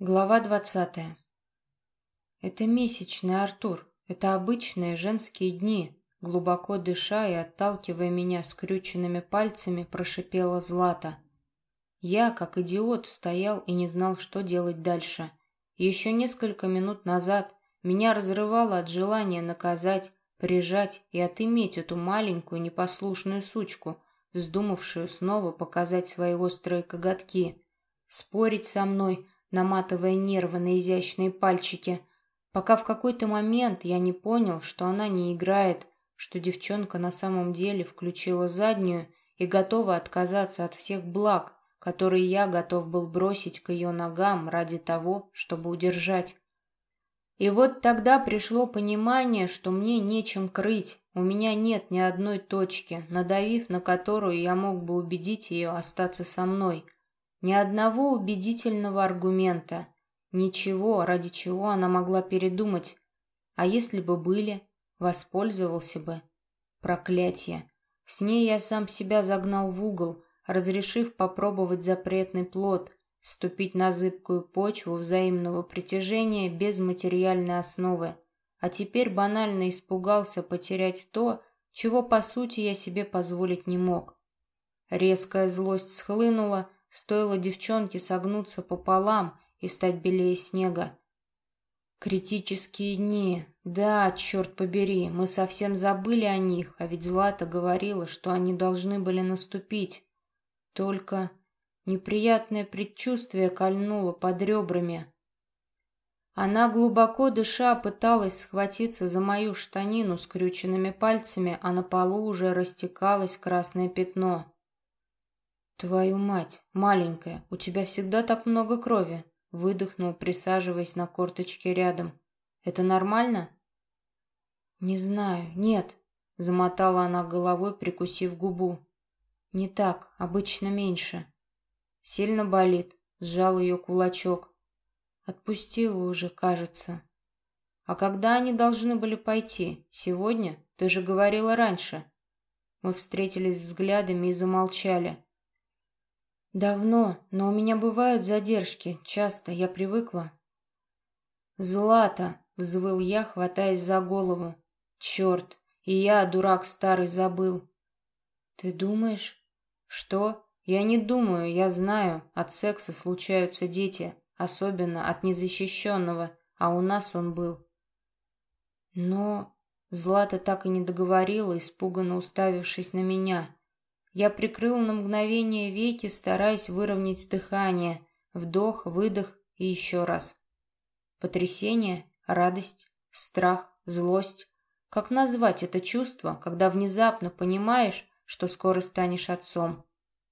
Глава двадцатая. Это месячный, Артур. Это обычные женские дни. Глубоко дыша и отталкивая меня скрюченными пальцами, прошипела Злата. Я, как идиот, стоял и не знал, что делать дальше. Еще несколько минут назад меня разрывало от желания наказать, прижать и отыметь эту маленькую непослушную сучку, вздумавшую снова показать свои острые коготки. Спорить со мной — наматывая нервы на изящные пальчики, пока в какой-то момент я не понял, что она не играет, что девчонка на самом деле включила заднюю и готова отказаться от всех благ, которые я готов был бросить к ее ногам ради того, чтобы удержать. И вот тогда пришло понимание, что мне нечем крыть, у меня нет ни одной точки, надавив на которую я мог бы убедить ее остаться со мной – ни одного убедительного аргумента, ничего, ради чего она могла передумать. А если бы были, воспользовался бы. Проклятие. С ней я сам себя загнал в угол, разрешив попробовать запретный плод, ступить на зыбкую почву взаимного притяжения без материальной основы. А теперь банально испугался потерять то, чего по сути я себе позволить не мог. Резкая злость схлынула, Стоило девчонке согнуться пополам и стать белее снега. Критические дни. Да, черт побери, мы совсем забыли о них, а ведь Злата говорила, что они должны были наступить. Только неприятное предчувствие кольнуло под ребрами. Она, глубоко дыша, пыталась схватиться за мою штанину скрюченными пальцами, а на полу уже растекалось красное пятно. «Твою мать, маленькая, у тебя всегда так много крови!» Выдохнул, присаживаясь на корточке рядом. «Это нормально?» «Не знаю, нет», — замотала она головой, прикусив губу. «Не так, обычно меньше». «Сильно болит?» — сжал ее кулачок. «Отпустила уже, кажется». «А когда они должны были пойти? Сегодня? Ты же говорила раньше». Мы встретились взглядами и замолчали. Давно, но у меня бывают задержки, часто, я привыкла. Злата, взвыл я, хватаясь за голову. Черт, и я, дурак старый, забыл. Ты думаешь? Что? Я не думаю, я знаю, от секса случаются дети, особенно от незащищенного, а у нас он был. Но Злата так и не договорила, испуганно уставившись на меня. Я прикрыл на мгновение веки, стараясь выровнять дыхание. Вдох, выдох и еще раз. Потрясение, радость, страх, злость. Как назвать это чувство, когда внезапно понимаешь, что скоро станешь отцом?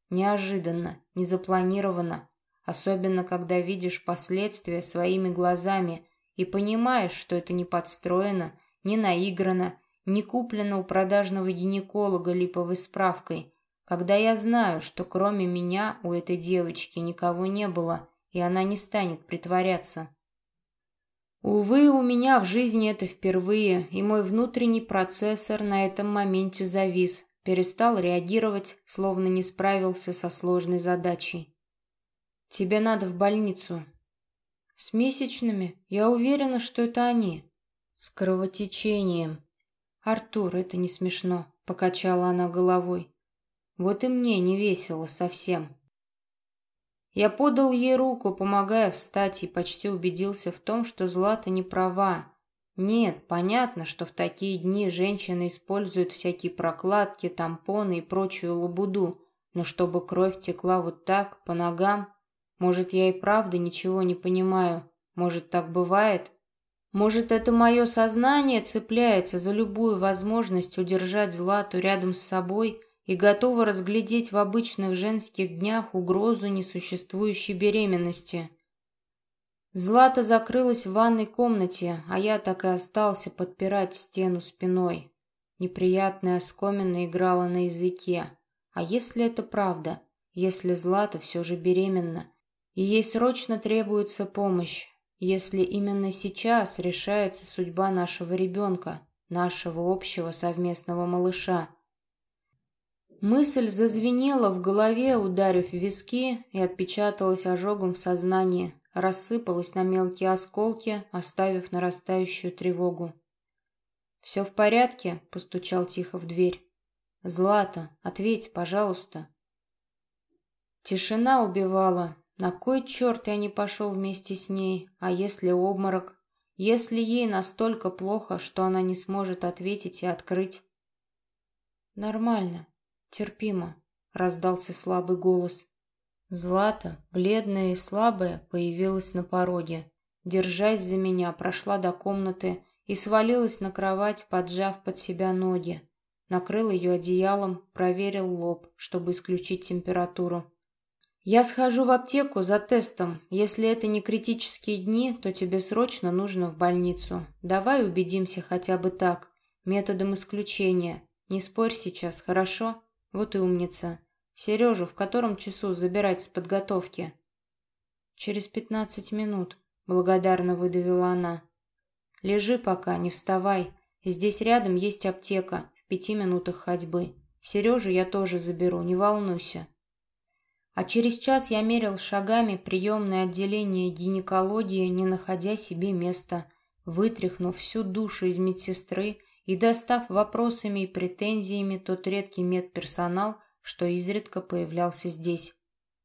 Неожиданно, незапланированно. Особенно, когда видишь последствия своими глазами и понимаешь, что это не подстроено, не наиграно, не куплено у продажного гинеколога липовой справкой – когда я знаю, что кроме меня у этой девочки никого не было, и она не станет притворяться. Увы, у меня в жизни это впервые, и мой внутренний процессор на этом моменте завис, перестал реагировать, словно не справился со сложной задачей. «Тебе надо в больницу». «С месячными? Я уверена, что это они». «С кровотечением». «Артур, это не смешно», — покачала она головой. Вот и мне не весело совсем. Я подал ей руку, помогая встать, и почти убедился в том, что Злата не права. Нет, понятно, что в такие дни женщины используют всякие прокладки, тампоны и прочую лабуду, но чтобы кровь текла вот так, по ногам, может, я и правда ничего не понимаю, может, так бывает? Может, это мое сознание цепляется за любую возможность удержать Злату рядом с собой – и готова разглядеть в обычных женских днях угрозу несуществующей беременности. Злата закрылась в ванной комнате, а я так и остался подпирать стену спиной. Неприятная оскомина играла на языке. А если это правда? Если Злата все же беременна? И ей срочно требуется помощь? Если именно сейчас решается судьба нашего ребенка, нашего общего совместного малыша? Мысль зазвенела в голове, ударив в виски, и отпечаталась ожогом в сознании, рассыпалась на мелкие осколки, оставив нарастающую тревогу. «Все в порядке?» — постучал тихо в дверь. «Злата, ответь, пожалуйста». Тишина убивала. На кой черт я не пошел вместе с ней? А если обморок? Если ей настолько плохо, что она не сможет ответить и открыть? «Нормально, терпимо», — раздался слабый голос. Злата, бледная и слабая, появилась на пороге. Держась за меня, прошла до комнаты и свалилась на кровать, поджав под себя ноги. Накрыл ее одеялом, проверил лоб, чтобы исключить температуру. «Я схожу в аптеку за тестом. Если это не критические дни, то тебе срочно нужно в больницу. Давай убедимся хотя бы так, методом исключения. Не спорь сейчас, хорошо? Вот и умница. Сережу в котором часу забирать с подготовки? Через пятнадцать минут, благодарно выдавила она. Лежи пока, не вставай. Здесь рядом есть аптека, в пяти минутах ходьбы. Сережу я тоже заберу, не волнуйся. А через час я мерил шагами приемное отделение гинекологии, не находя себе места, вытряхнув всю душу из медсестры и достав вопросами и претензиями тот редкий медперсонал, что изредка появлялся здесь.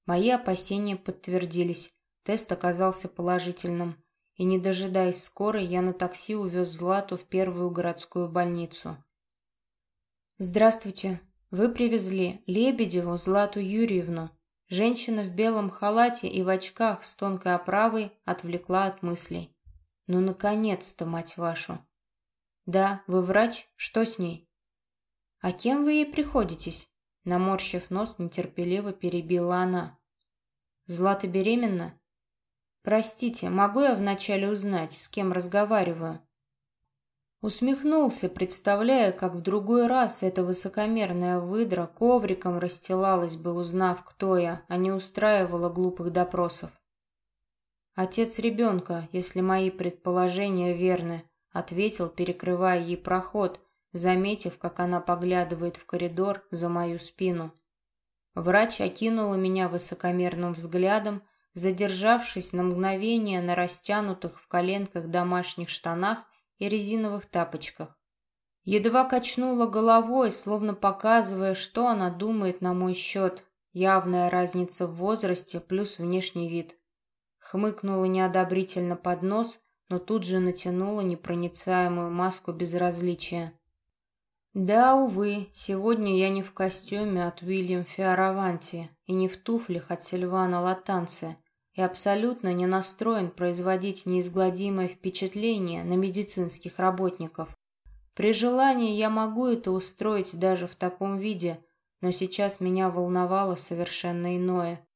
Мои опасения подтвердились. Тест оказался положительным. И, не дожидаясь скорой, я на такси увез Злату в первую городскую больницу. «Здравствуйте. Вы привезли Лебедеву Злату Юрьевну». Женщина в белом халате и в очках с тонкой оправой отвлекла от мыслей. «Ну, наконец-то, мать вашу!» «Да, вы врач? Что с ней?» «А кем вы ей приходитесь?» Наморщив нос, нетерпеливо перебила она. «Злата беременна?» «Простите, могу я вначале узнать, с кем разговариваю?» Усмехнулся, представляя, как в другой раз эта высокомерная выдра ковриком расстилалась бы, узнав, кто я, а не устраивала глупых допросов. «Отец ребенка, если мои предположения верны», — ответил, перекрывая ей проход, заметив, как она поглядывает в коридор за мою спину. Врач окинула меня высокомерным взглядом, задержавшись на мгновение на растянутых в коленках домашних штанах и резиновых тапочках. Едва качнула головой, словно показывая, что она думает на мой счет. Явная разница в возрасте плюс внешний вид. Хмыкнула неодобрительно под нос, но тут же натянула непроницаемую маску безразличия. Да, увы, сегодня я не в костюме от Уильям Фиараванти и не в туфлях от Сильвана Латанце и абсолютно не настроен производить неизгладимое впечатление на медицинских работников. При желании я могу это устроить даже в таком виде, но сейчас меня волновало совершенно иное.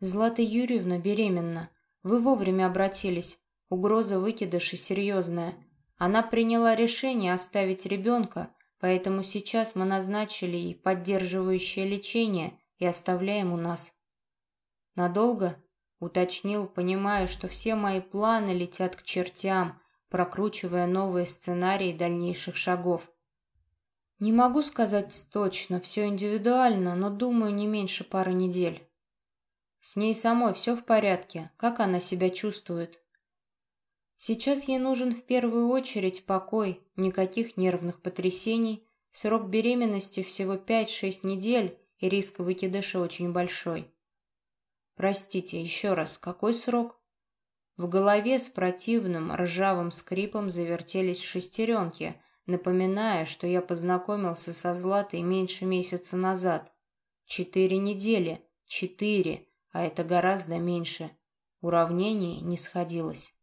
Злата Юрьевна беременна. Вы вовремя обратились. Угроза выкидыша серьезная. Она приняла решение оставить ребенка, поэтому сейчас мы назначили ей поддерживающее лечение и оставляем у нас. Надолго? Уточнил, понимая, что все мои планы летят к чертям, прокручивая новые сценарии дальнейших шагов. Не могу сказать точно, все индивидуально, но думаю, не меньше пары недель. С ней самой все в порядке. Как она себя чувствует? Сейчас ей нужен в первую очередь покой, никаких нервных потрясений, срок беременности всего 5-6 недель и риск выкидыша очень большой. Простите, еще раз, какой срок? В голове с противным ржавым скрипом завертелись шестеренки, напоминая, что я познакомился со Златой меньше месяца назад. Четыре недели, четыре, а это гораздо меньше. Уравнение не сходилось.